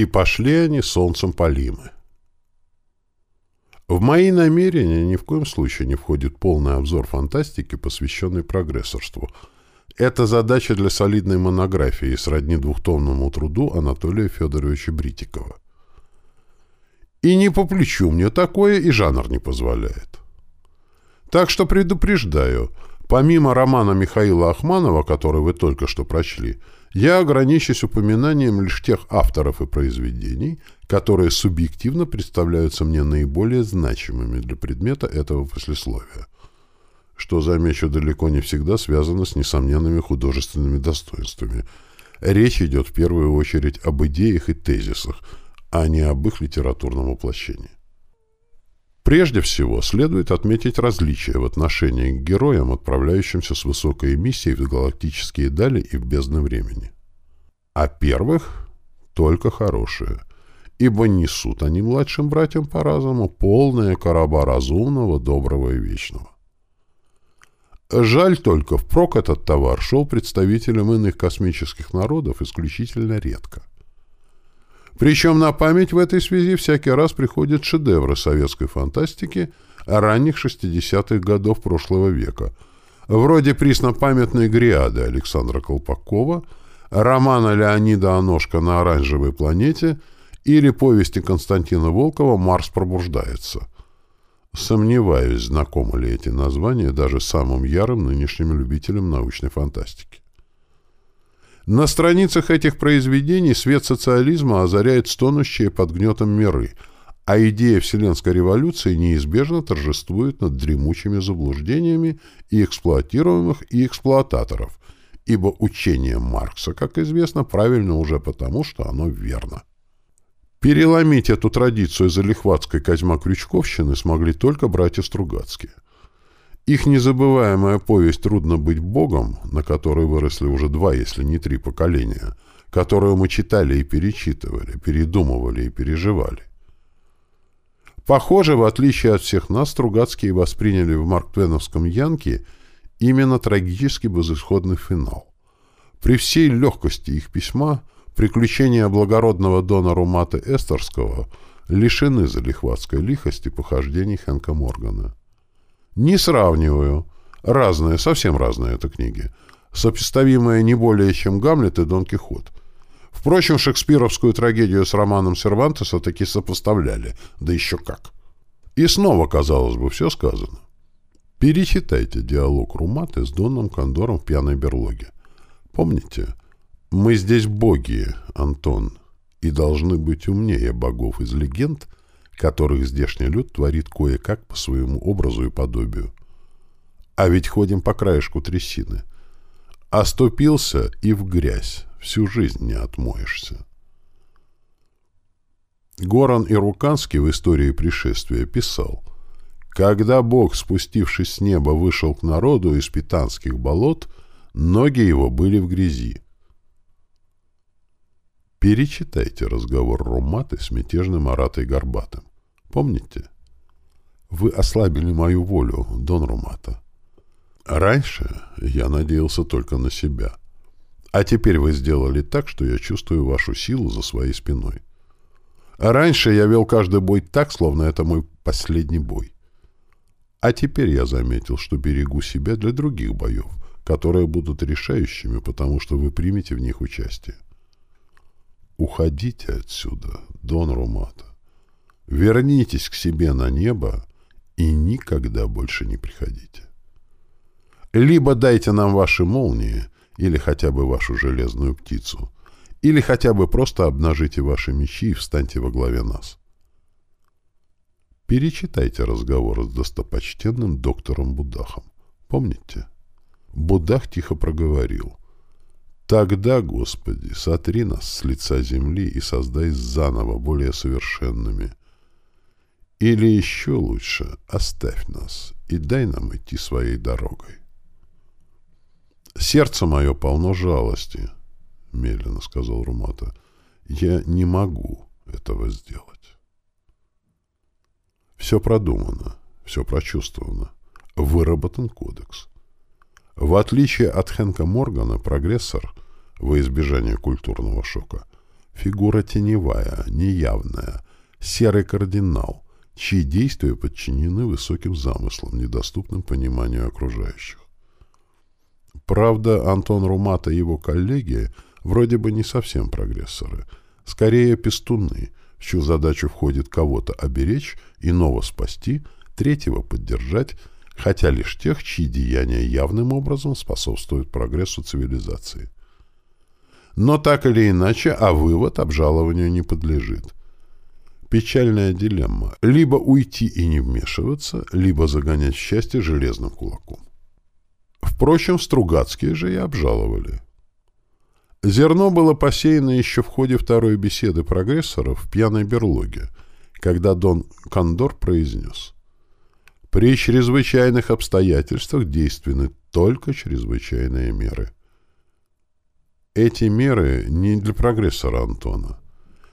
И пошли они солнцем полимы. В мои намерения ни в коем случае не входит полный обзор фантастики, посвященный прогрессорству. Это задача для солидной монографии, сродни двухтомному труду Анатолия Федоровича Бритикова. И не по плечу мне такое, и жанр не позволяет. Так что предупреждаю, помимо романа Михаила Ахманова, который вы только что прочли, я ограничусь упоминанием лишь тех авторов и произведений, которые субъективно представляются мне наиболее значимыми для предмета этого послесловия, что, замечу, далеко не всегда связано с несомненными художественными достоинствами. Речь идет в первую очередь об идеях и тезисах, а не об их литературном воплощении. Прежде всего, следует отметить различия в отношении к героям, отправляющимся с высокой миссией в галактические дали и в бездны времени. А первых — только хорошие, ибо несут они младшим братьям по разуму полное короба разумного, доброго и вечного. Жаль только, впрок этот товар шел представителям иных космических народов исключительно редко. Причем на память в этой связи всякий раз приходят шедевры советской фантастики ранних 60-х годов прошлого века, вроде преснопамятной «Гриады» Александра Колпакова, романа Леонида Аношка «На оранжевой планете» или повести Константина Волкова «Марс пробуждается». Сомневаюсь, знакомы ли эти названия даже самым ярым нынешним любителям научной фантастики. На страницах этих произведений свет социализма озаряет стонущие под гнетом миры, а идея Вселенской революции неизбежно торжествует над дремучими заблуждениями и эксплуатируемых, и эксплуататоров, ибо учение Маркса, как известно, правильно уже потому, что оно верно. Переломить эту традицию залихватской Козьма-Крючковщины смогли только братья Стругацкие – их незабываемая повесть «Трудно быть Богом», на которой выросли уже два, если не три поколения, которую мы читали и перечитывали, передумывали и переживали. Похоже, в отличие от всех нас, Стругацкие восприняли в Марк-Твеновском «Янке» именно трагически безысходный финал. При всей легкости их письма приключения благородного дона Румата Эстерского лишены залихватской лихости похождений Хэнка Моргана. Не сравниваю. Разные, совсем разные это книги. Сопоставимые не более, чем «Гамлет» и «Дон Кихот». Впрочем, шекспировскую трагедию с романом Сервантеса таки сопоставляли. Да еще как. И снова, казалось бы, все сказано. Перечитайте диалог Руматы с Доном Кондором в пьяной берлоге. Помните? Мы здесь боги, Антон, и должны быть умнее богов из легенд — которых здешний люд творит кое-как по своему образу и подобию. А ведь ходим по краешку трясины. Оступился и в грязь, всю жизнь не отмоешься. Горан Ируканский в истории пришествия писал, «Когда Бог, спустившись с неба, вышел к народу из питанских болот, ноги его были в грязи». Перечитайте разговор Руматы с мятежным Аратой Горбатым. Помните? Вы ослабили мою волю, Дон Румата. Раньше я надеялся только на себя. А теперь вы сделали так, что я чувствую вашу силу за своей спиной. Раньше я вел каждый бой так, словно это мой последний бой. А теперь я заметил, что берегу себя для других боев, которые будут решающими, потому что вы примете в них участие. Уходите отсюда, Дон Румата. Вернитесь к себе на небо и никогда больше не приходите. Либо дайте нам ваши молнии, или хотя бы вашу железную птицу, или хотя бы просто обнажите ваши мечи и встаньте во главе нас. Перечитайте разговор с достопочтенным доктором Будахом. Помните? Будах тихо проговорил. «Тогда, Господи, сотри нас с лица земли и создай заново более совершенными, или еще лучше, оставь нас и дай нам идти своей дорогой. «Сердце мое полно жалости», — медленно сказал Румата. «Я не могу этого сделать». Все продумано, все прочувствовано, выработан кодекс. В отличие от Хэнка Моргана, прогрессор, во избежание культурного шока, фигура теневая, неявная, серый кардинал, чьи действия подчинены высоким замыслам, недоступным пониманию окружающих. Правда, Антон Румата и его коллеги вроде бы не совсем прогрессоры, скорее пестуны, в чью задачу входит кого-то оберечь, иного спасти, третьего поддержать, хотя лишь тех, чьи деяния явным образом способствуют прогрессу цивилизации. Но так или иначе, а вывод обжалованию не подлежит. Печальная дилемма. Либо уйти и не вмешиваться, либо загонять счастье железным кулаком. Впрочем, Стругацкие же и обжаловали. Зерно было посеяно еще в ходе второй беседы прогрессоров в пьяной берлоге, когда Дон Кондор произнес «При чрезвычайных обстоятельствах действенны только чрезвычайные меры». Эти меры не для прогрессора Антона.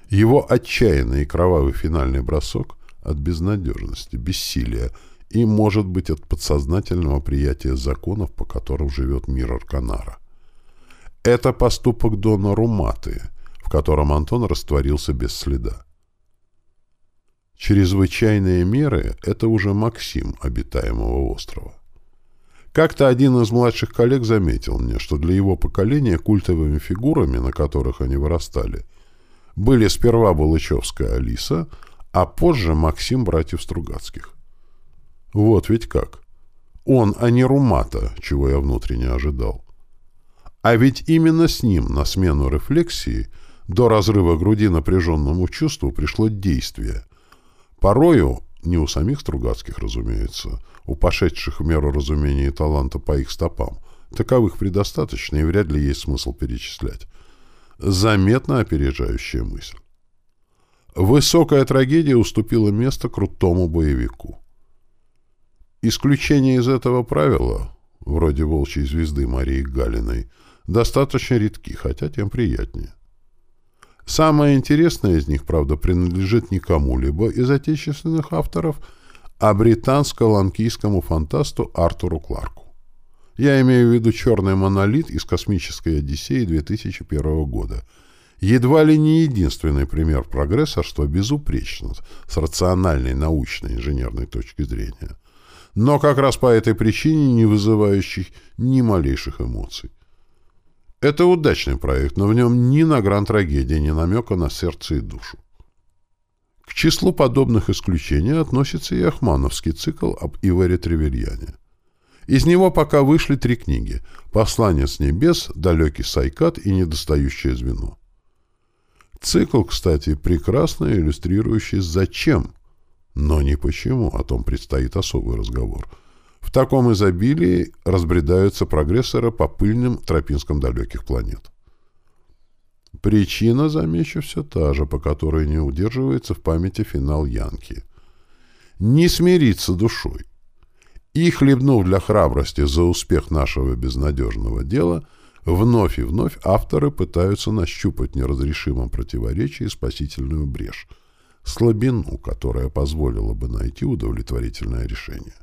Его отчаянный и кровавый финальный бросок от безнадежности, бессилия и, может быть, от подсознательного приятия законов, по которым живет мир Арканара. Это поступок Дона Руматы, в котором Антон растворился без следа. Чрезвычайные меры — это уже Максим обитаемого острова. Как-то один из младших коллег заметил мне, что для его поколения культовыми фигурами, на которых они вырастали, были сперва Балычевская Алиса, а позже Максим братьев Стругацких. Вот ведь как. Он, а не Румата, чего я внутренне ожидал. А ведь именно с ним на смену рефлексии до разрыва груди напряженному чувству пришло действие. Порою, не у самих Стругацких, разумеется, у пошедших в меру разумения и таланта по их стопам, таковых предостаточно и вряд ли есть смысл перечислять, заметно опережающая мысль. Высокая трагедия уступила место крутому боевику. Исключения из этого правила, вроде «Волчьей звезды» Марии Галиной, достаточно редки, хотя тем приятнее. Самое интересное из них, правда, принадлежит не кому-либо из отечественных авторов, а британско-ланкийскому фантасту Артуру Кларку. Я имею в виду «Черный монолит» из «Космической Одиссеи» 2001 года. Едва ли не единственный пример прогрессорства безупречно, с рациональной научной инженерной точки зрения. Но как раз по этой причине не вызывающий ни малейших эмоций. Это удачный проект, но в нем ни на гран-трагедии, ни намека на сердце и душу. К числу подобных исключений относится и Ахмановский цикл об Иваре Тревельяне. Из него пока вышли три книги «Послание с небес», «Далекий Сайкат» и «Недостающее звено». Цикл, кстати, прекрасно иллюстрирующий «Зачем?», но не «Почему?», о том предстоит особый разговор – в таком изобилии разбредаются прогрессоры по пыльным тропинскам далеких планет. Причина, замечу, все та же, по которой не удерживается в памяти финал Янки. Не смириться душой. И, хлебнув для храбрости за успех нашего безнадежного дела, вновь и вновь авторы пытаются нащупать в неразрешимом противоречии спасительную брешь, слабину, которая позволила бы найти удовлетворительное решение.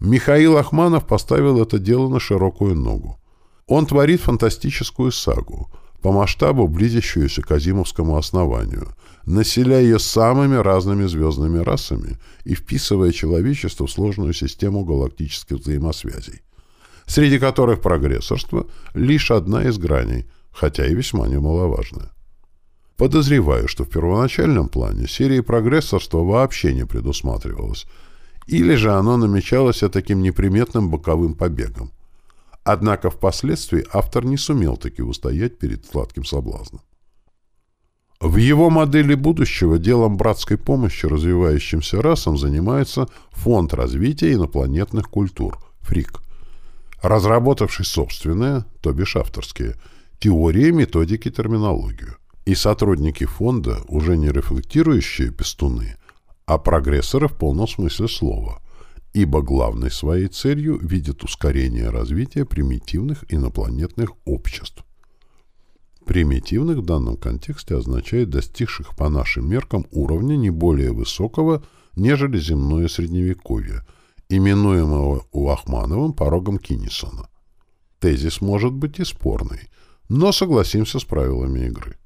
Михаил Ахманов поставил это дело на широкую ногу. Он творит фантастическую сагу, по масштабу близящуюся к Азимовскому основанию, населяя ее самыми разными звездными расами и вписывая человечество в сложную систему галактических взаимосвязей, среди которых прогрессорство — лишь одна из граней, хотя и весьма немаловажная. Подозреваю, что в первоначальном плане серии прогрессорства вообще не предусматривалось — или же оно намечалось таким неприметным боковым побегом. Однако впоследствии автор не сумел таки устоять перед сладким соблазном. В его модели будущего делом братской помощи развивающимся расам занимается Фонд развития инопланетных культур, ФРИК, разработавший собственные, то бишь авторские, теории, методики, терминологию. И сотрудники фонда, уже не рефлектирующие пестуны, а прогрессоры в полном смысле слова, ибо главной своей целью видят ускорение развития примитивных инопланетных обществ. Примитивных в данном контексте означает достигших по нашим меркам уровня не более высокого, нежели земное средневековье, именуемого у Ахмановым порогом Киннисона. Тезис может быть и спорный, но согласимся с правилами игры.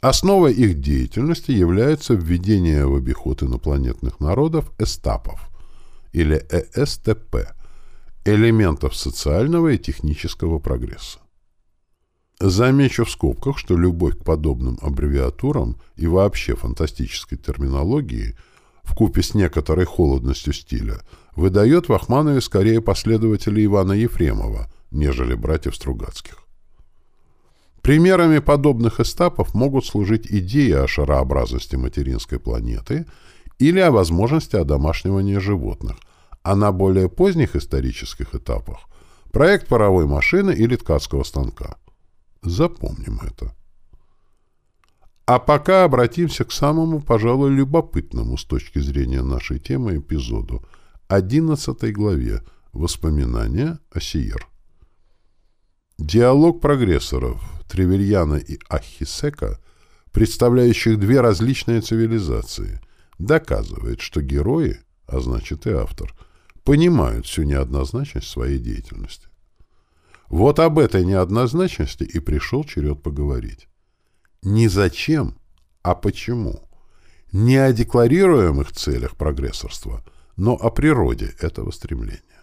Основой их деятельности является введение в обиход инопланетных народов эстапов, или ЭСТП, элементов социального и технического прогресса. Замечу в скобках, что любовь к подобным аббревиатурам и вообще фантастической терминологии в купе с некоторой холодностью стиля выдает в Ахманове скорее последователей Ивана Ефремова, нежели братьев Стругацких. Примерами подобных эстапов могут служить идеи о шарообразности материнской планеты или о возможности одомашнивания животных, а на более поздних исторических этапах – проект паровой машины или ткацкого станка. Запомним это. А пока обратимся к самому, пожалуй, любопытному с точки зрения нашей темы эпизоду – 11 главе «Воспоминания о Сиер». Диалог прогрессоров Тревельяна и Ахисека, представляющих две различные цивилизации, доказывает, что герои, а значит и автор – понимают всю неоднозначность своей деятельности. Вот об этой неоднозначности и пришел черед поговорить. Не зачем, а почему. Не о декларируемых целях прогрессорства, но о природе этого стремления.